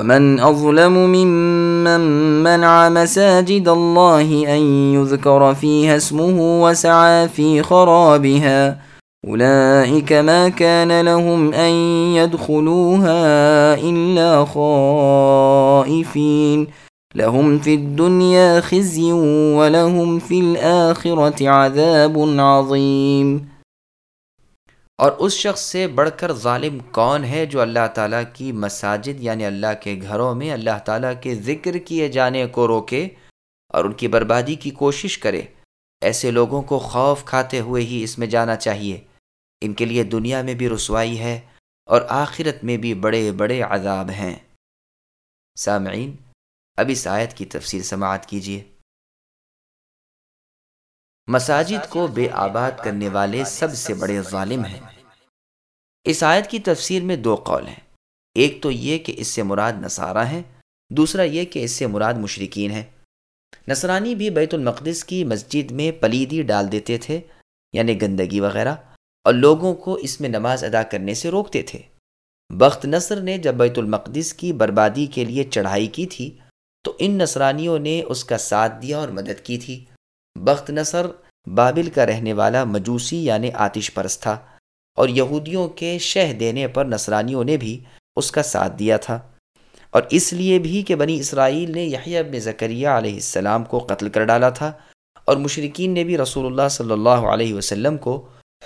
ومن أظلم ممن منع مساجد الله أن يذكر فيها اسمه وسعى في خرابها أولئك ما كان لهم أن يدخلوها إلا خائفين لهم في الدنيا خزي ولهم في الآخرة عذاب عظيم اور اس شخص سے بڑھ کر ظالم کون ہے جو اللہ تعالیٰ کی مساجد یعنی اللہ کے گھروں میں اللہ تعالیٰ کے ذکر کیے جانے کو روکے اور ان کی بربادی کی کوشش کرے؟ ایسے لوگوں کو خوف کھاتے ہوئے ہی اس میں جانا چاہیے۔ ان کے لیے دنیا میں بھی رسوائی ہے اور آخرت میں بھی بڑے بڑے عذاب ہیں۔ سامعین، اب اس آیت کی تفصیل سماعت کیجیے۔ مساجد کو بے آباد کرنے والے سب سے بڑے ظالم ہیں۔ اس آیت کی تفسیر میں دو قول ہیں۔ ایک تو یہ کہ اس سے مراد نصارہ ہیں، دوسرا یہ کہ اس سے مراد مشرقین ہیں۔ نصرانی بھی بیت المقدس کی مسجد میں پلیدی ڈال دیتے تھے یعنی گندگی وغیرہ، اور لوگوں کو اس میں نماز ادا کرنے سے روکتے تھے۔ بخت نصر نے جب بیت المقدس کی بربادی کے لیے چڑھائی کی تھی، تو ان نصرانیوں نے اس کا ساتھ دیا اور مدد کی تھی۔ بخت نصر بابل کا رہنے والا مجوسی یعنی آتش پرست تھا اور یہودیوں کے شہ دینے پر نصرانیوں نے بھی اس کا ساتھ دیا تھا اور اس لیے بھی کہ بنی اسرائیل نے یحییٰ ابن زکریہ علیہ السلام کو قتل کر ڈالا تھا اور مشرقین نے بھی رسول اللہ صلی اللہ علیہ وسلم کو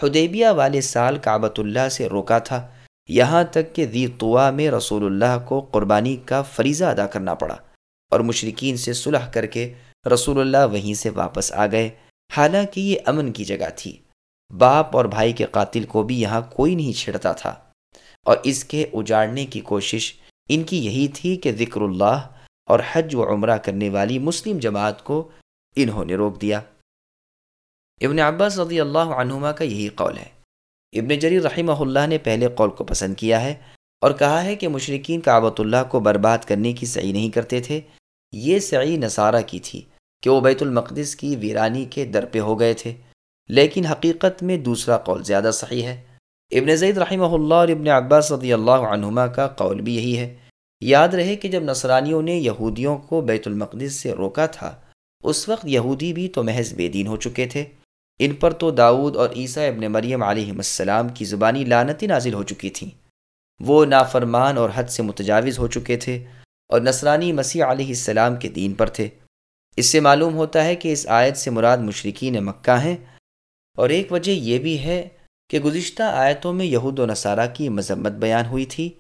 حدیبیہ والے سال کعبۃ اللہ سے روکا تھا۔ یہاں تک کہ دی طوا میں رسول اللہ کو قربانی کا فریضہ ادا کرنا پڑا اور مشرقین سے صلح کر کے رسول اللہ وہیں سے واپس آ گئے۔ حالانکہ یہ امن کی جگہ تھی۔ باپ اور بھائی کے قاتل کو بھی یہاں کوئی نہیں چھڑتا تھا۔ اور اس کے اجاڑنے کی کوشش ان کی یہی تھی کہ ذکر اللہ اور حج و عمرہ کرنے والی مسلم جماعت کو انہوں نے روک دیا۔ ابن عباس رضی اللہ عنہما کا یہی قول ہے۔ ابن جری رحمہ اللہ نے پہلے قول کو پسند کیا ہے اور کہا ہے کہ مشرقین کعبۃ اللہ کو برباد کرنے کی صحیح نہیں کرتے تھے۔ یہ سعی نصارہ کی تھی۔ کہ وہ بیت المقدس کی ویرانی کے در پہ ہو گئے تھے۔ لیکن حقیقت میں دوسرا قول زیادہ صحیح ہے۔ ابن زید رحمہ اللہ اور ابن عباس رضی اللہ عنہما کا قول بھی یہی ہے۔ یاد رہے کہ جب نصرانیوں نے یہودیوں کو بیت المقدس سے روکا تھا، اس وقت یہودی بھی تو محض بے دین ہو چکے تھے۔ ان پر تو داود اور عیسیٰ ابن مریم علیہ السلام کی زبانی لانتی نازل ہو چکی تھیں وہ نافرمان اور حد سے متجاوز ہو چکے تھے اور نصرانی مسیح علیہ السلام کے دین پر تھے۔ اس سے معلوم ہوتا ہے کہ اس آیت سے مراد مشرقین مکہ ہیں۔ اور ایک وجہ یہ بھی ہے کہ گزشتہ آیتوں میں یہود و نصارہ کی مذمت بیان ہوئی تھی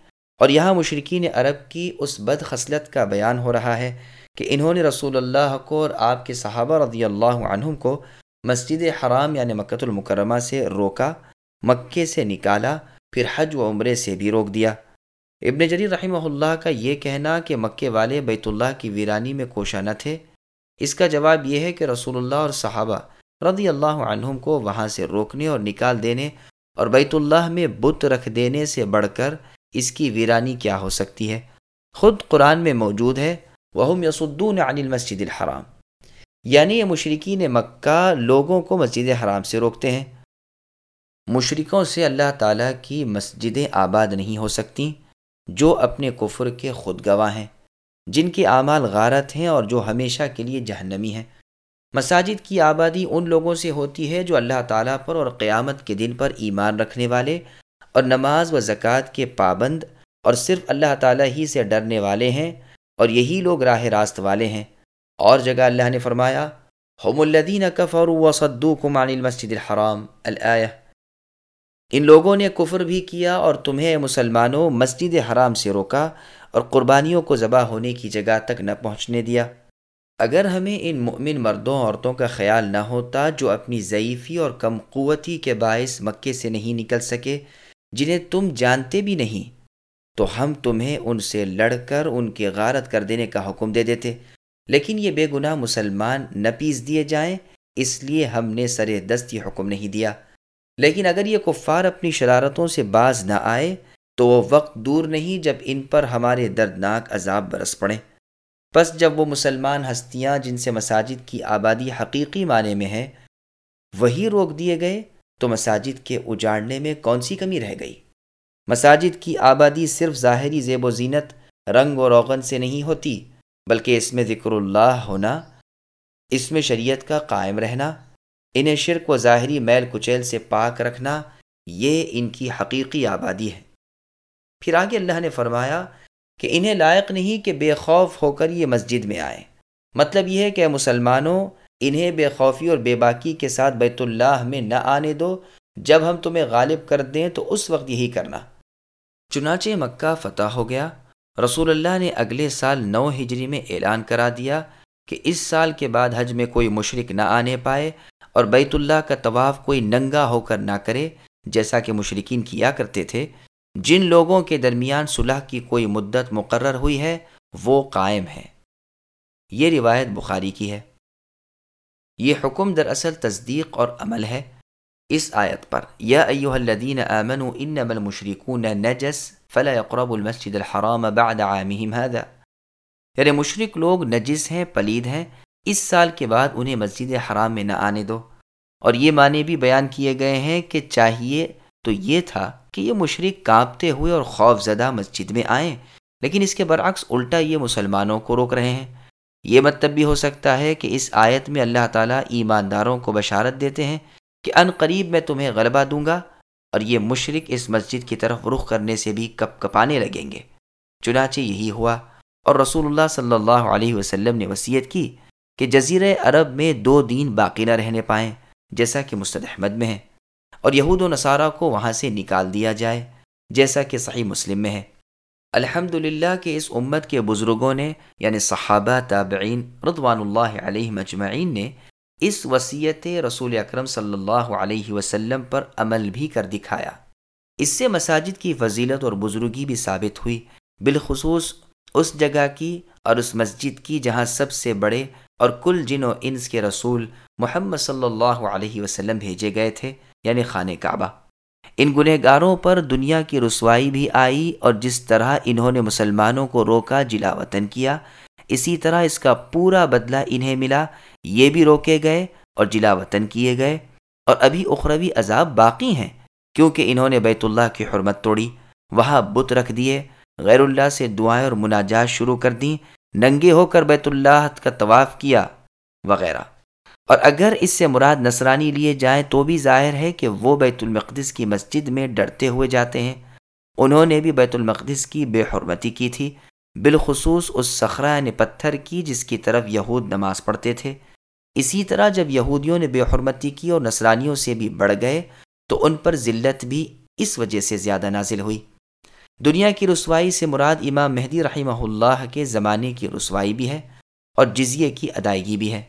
اور یہاں مشرقین عرب کی اس بد خصلت کا بیان ہو رہا ہے کہ انہوں نے رسول اللہ کو اور آپ کے صحابہ رضی اللہ عنہم کو مسجد حرام یعنی مکۃ المکرمہ سے روکا، مکے سے نکالا، پھر حج و عمرے سے بھی روک دیا۔ ابن جری رحمہ اللہ کا یہ کہنا کہ مکے والے بیت اللہ کی ویرانی میں کوشاں نہ تھے۔ اس کا جواب یہ ہے کہ رسول اللہ اور صحابہ رضی اللہ عنہم کو وہاں سے روکنے اور نکال دینے اور بیت اللہ میں بت رکھ دینے سے بڑھ کر اس کی ویرانی کیا ہو سکتی ہے؟ خود قرآن میں موجود ہے وہ یسدون عن المسجد الحرام۔ یعنی یہ مشرقین مکہ لوگوں کو مسجد حرام سے روکتے ہیں۔ مشرقوں سے اللہ تعالیٰ کی مسجدیں آباد نہیں ہو سکتیں، جو اپنے کفر کے خود گواہ ہیں۔ جن کے اعمال غارت ہیں اور جو ہمیشہ کے لیے جہنمی ہیں۔ مساجد کی آبادی ان لوگوں سے ہوتی ہے جو اللہ تعالیٰ پر اور قیامت کے دن پر ایمان رکھنے والے اور نماز و زکوٰۃ کے پابند اور صرف اللہ تعالیٰ ہی سے ڈرنے والے ہیں اور یہی لوگ راہ راست والے ہیں۔ اور جگہ اللہ نے فرمایا، ہم الدین کفر و صدو کمان المسد الحرام۔ الآیہ ان لوگوں نے کفر بھی کیا اور تمہیں مسلمانوں مسجد حرام سے روکا اور قربانیوں کو ذبح ہونے کی جگہ تک نہ پہنچنے دیا۔ اگر ہمیں ان مؤمن مردوں عورتوں کا خیال نہ ہوتا جو اپنی ضعیفی اور کم قوتی کے باعث مکے سے نہیں نکل سکے، جنہیں تم جانتے بھی نہیں، تو ہم تمہیں ان سے لڑ کر ان کی غارت کر دینے کا حکم دے دیتے۔ لیکن یہ بے گناہ مسلمان نہ پیس دیے جائیں، اس لیے ہم نے سر دست یہ حکم نہیں دیا۔ لیکن اگر یہ کفار اپنی شرارتوں سے باز نہ آئے، تو وہ وقت دور نہیں جب ان پر ہمارے دردناک عذاب برس پڑیں بس جب وہ مسلمان ہستیاں جن سے مساجد کی آبادی حقیقی معنی میں ہے، وہی روک دیے گئے، تو مساجد کے اجاڑنے میں کون سی کمی رہ گئی؟ مساجد کی آبادی صرف ظاہری زیب و زینت، رنگ و روغن سے نہیں ہوتی، بلکہ اس میں ذکر اللہ ہونا، اس میں شریعت کا قائم رہنا انہیں شرک و ظاہری میل کچیل سے پاک رکھنا یہ ان کی حقیقی آبادی ہے۔ پھر آگے اللہ نے فرمایا کہ انہیں لائق نہیں کہ بے خوف ہو کر یہ مسجد میں آئیں۔ مطلب یہ ہے کہ مسلمانوں، انہیں بے خوفی اور بے باکی کے ساتھ بیت اللہ میں نہ آنے دو۔ جب ہم تمہیں غالب کر دیں تو اس وقت یہی کرنا۔ چنانچہ مکہ فتح ہو گیا۔ رسول اللہ نے اگلے سال نو ہجری میں اعلان کرا دیا کہ اس سال کے بعد حج میں کوئی مشرق نہ آنے پائے۔ اور بیت اللہ کا طواف کوئی ننگا ہو کر نہ کرے، جیسا کہ مشرقین کیا کرتے تھے۔ جن لوگوں کے درمیان صلح کی کوئی مدت مقرر ہوئی ہے، وہ قائم ہے یہ روایت بخاری کی ہے۔ یہ حکم دراصل تصدیق اور عمل ہے۔ اس آیت پر، یا ایوہ الذین آمنوا انما المشرکون نجس فلا يقرب المسجد الحرام بعد عامهم هذا۔ یعنی مشرق لوگ نجس ہیں، پلید ہیں۔ اس سال کے بعد انہیں مسجد حرام میں نہ آنے دو۔ اور یہ معنی بھی بیان کیے گئے ہیں کہ چاہیے تو یہ تھا کہ یہ مشرق کانپتے ہوئے اور خوف زدہ مسجد میں آئیں، لیکن اس کے برعکس الٹا یہ مسلمانوں کو روک رہے ہیں۔ یہ مطلب بھی ہو سکتا ہے کہ اس آیت میں اللہ تعالیٰ ایمانداروں کو بشارت دیتے ہیں کہ ان قریب میں تمہیں غلبہ دوں گا اور یہ مشرق اس مسجد کی طرف رخ کرنے سے بھی کپ کپانے لگیں گے۔ چنانچہ یہی ہوا اور رسول اللہ صلی اللہ علیہ وسلم نے وصیت کی کہ جزیر عرب میں دو دین باقی نہ رہنے پائیں، جیسا کہ مستد احمد میں ہے۔ اور یہود و نصارہ کو وہاں سے نکال دیا جائے، جیسا کہ صحیح مسلم میں ہے۔ الحمد للہ کہ اس امت کے بزرگوں نے یعنی صحابہ، تابعین رضوان اللہ علیہ مجمعین نے اس وصیت رسول اکرم صلی اللہ علیہ وسلم پر عمل بھی کر دکھایا۔ اس سے مساجد کی فضیلت اور بزرگی بھی ثابت ہوئی، بالخصوص اس جگہ کی اور اس مسجد کی جہاں سب سے بڑے اور کل جن و انس کے رسول محمد صلی اللہ علیہ وسلم بھیجے گئے تھے یعنی خانہ کعبہ۔ ان گنہ گاروں پر دنیا کی رسوائی بھی آئی اور جس طرح انہوں نے مسلمانوں کو روکا، جلا وطن کیا، اسی طرح اس کا پورا بدلہ انہیں ملا۔ یہ بھی روکے گئے اور جلا وطن کیے گئے۔ اور ابھی اخروی عذاب باقی ہیں، کیونکہ انہوں نے بیت اللہ کی حرمت توڑی۔ وہاں بت رکھ دیے، غیر اللہ سے دعائیں اور مناجات شروع کر دیں۔ ننگے ہو کر بیت اللہ کا طواف کیا وغیرہ۔ اور اگر اس سے مراد نصرانی لیے جائیں تو بھی ظاہر ہے کہ وہ بیت المقدس کی مسجد میں ڈرتے ہوئے جاتے ہیں۔ انہوں نے بھی بیت المقدس کی بے حرمتی کی تھی۔ بالخصوص اس سخرہ نے پتھر کی جس کی طرف یہود نماز پڑھتے تھے۔ اسی طرح جب یہودیوں نے بے حرمتی کی اور نصرانیوں سے بھی بڑھ گئے تو ان پر ذلت بھی اس وجہ سے زیادہ نازل ہوئی۔ دنیا کی رسوائی سے مراد امام مہدی رحمہ اللہ کے زمانے کی رسوائی بھی ہے اور جزیے کی ادائیگی بھی ہے۔